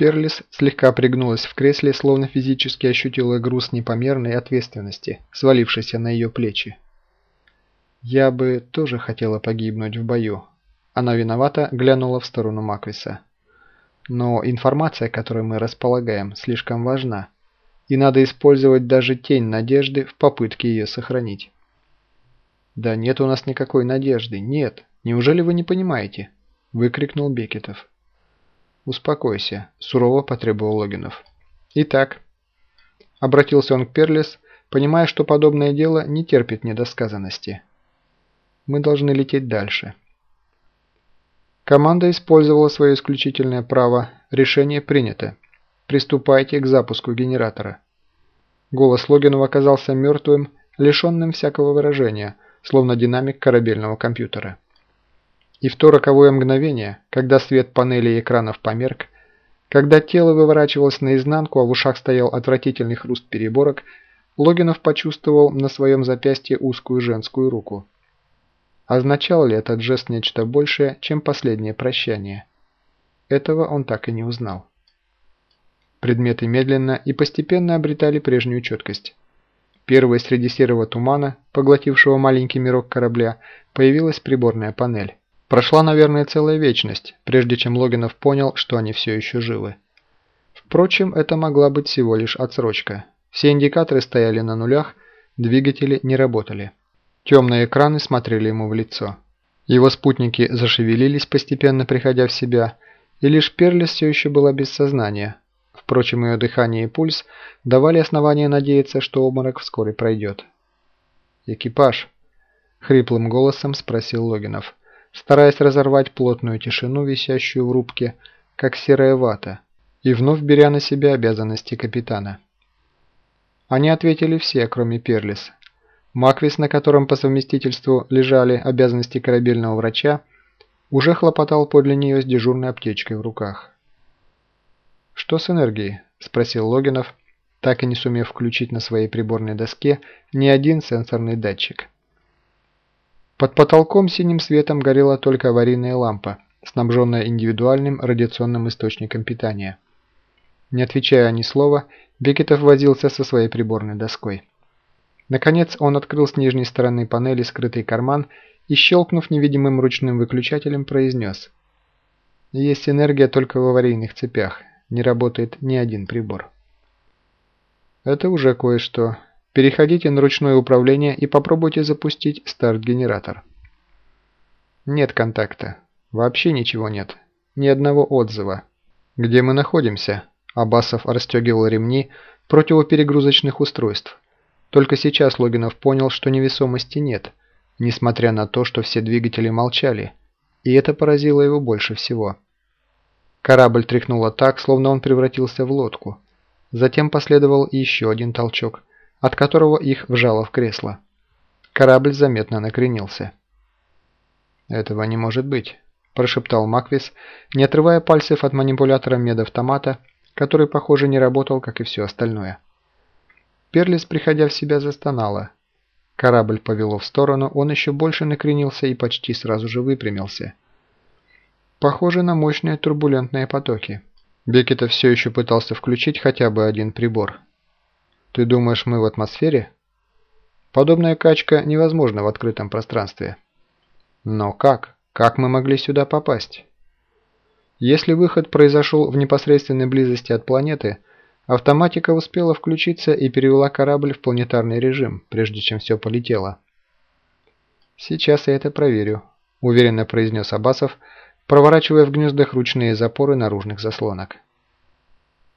Перлис слегка пригнулась в кресле, словно физически ощутила груз непомерной ответственности, свалившейся на ее плечи. «Я бы тоже хотела погибнуть в бою». Она виновата глянула в сторону Маквиса. «Но информация, которой мы располагаем, слишком важна, и надо использовать даже тень надежды в попытке ее сохранить». «Да нет у нас никакой надежды, нет. Неужели вы не понимаете?» – выкрикнул Бекетов. «Успокойся», – сурово потребовал Логинов. «Итак», – обратился он к Перлес, понимая, что подобное дело не терпит недосказанности. «Мы должны лететь дальше». Команда использовала свое исключительное право. Решение принято. Приступайте к запуску генератора. Голос Логинова оказался мертвым, лишенным всякого выражения, словно динамик корабельного компьютера. И в то роковое мгновение, когда свет панели и экранов померк, когда тело выворачивалось наизнанку, а в ушах стоял отвратительный хруст переборок, Логинов почувствовал на своем запястье узкую женскую руку. Означал ли этот жест нечто большее, чем последнее прощание? Этого он так и не узнал. Предметы медленно и постепенно обретали прежнюю четкость. Первой среди серого тумана, поглотившего маленький мирок корабля, появилась приборная панель. Прошла, наверное, целая вечность, прежде чем Логинов понял, что они все еще живы. Впрочем, это могла быть всего лишь отсрочка. Все индикаторы стояли на нулях, двигатели не работали. Темные экраны смотрели ему в лицо. Его спутники зашевелились, постепенно приходя в себя, и лишь Перлис все еще была без сознания. Впрочем, ее дыхание и пульс давали основания надеяться, что обморок вскоре пройдет. «Экипаж?» – хриплым голосом спросил Логинов стараясь разорвать плотную тишину, висящую в рубке, как серая вата, и вновь беря на себя обязанности капитана. Они ответили все, кроме Перлис. Маквис, на котором по совместительству лежали обязанности корабельного врача, уже хлопотал подле нее с дежурной аптечкой в руках. «Что с энергией?» – спросил Логинов, так и не сумев включить на своей приборной доске ни один сенсорный датчик. Под потолком синим светом горела только аварийная лампа, снабженная индивидуальным радиационным источником питания. Не отвечая ни слова, Бекетов возился со своей приборной доской. Наконец он открыл с нижней стороны панели скрытый карман и, щелкнув невидимым ручным выключателем, произнес «Есть энергия только в аварийных цепях, не работает ни один прибор». «Это уже кое-что», Переходите на ручное управление и попробуйте запустить старт-генератор. Нет контакта. Вообще ничего нет. Ни одного отзыва. Где мы находимся? Абасов расстегивал ремни противоперегрузочных устройств. Только сейчас Логинов понял, что невесомости нет, несмотря на то, что все двигатели молчали. И это поразило его больше всего. Корабль тряхнуло так, словно он превратился в лодку. Затем последовал еще один толчок – от которого их вжало в кресло. Корабль заметно накренился. «Этого не может быть», – прошептал Маквис, не отрывая пальцев от манипулятора медавтомата, который, похоже, не работал, как и все остальное. Перлис, приходя в себя, застонала. Корабль повело в сторону, он еще больше накренился и почти сразу же выпрямился. Похоже на мощные турбулентные потоки. Бекетов все еще пытался включить хотя бы один прибор. Ты думаешь, мы в атмосфере? Подобная качка невозможна в открытом пространстве. Но как? Как мы могли сюда попасть? Если выход произошел в непосредственной близости от планеты, автоматика успела включиться и перевела корабль в планетарный режим, прежде чем все полетело. «Сейчас я это проверю», – уверенно произнес Абасов, проворачивая в гнездах ручные запоры наружных заслонок.